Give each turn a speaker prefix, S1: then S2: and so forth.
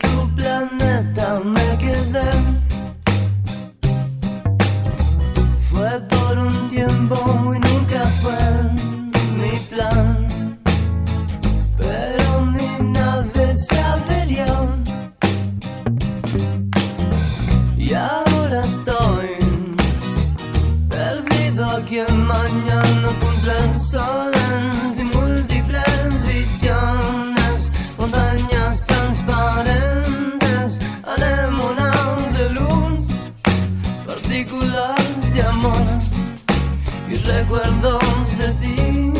S1: tu planeta me quedé. Fue por un tiempo y nunca fue mi plan. Pero mi nave se averió. Y ahora estoy perdido aquí en mañanas cumplen soles partículas de amor y recuerdos de ti.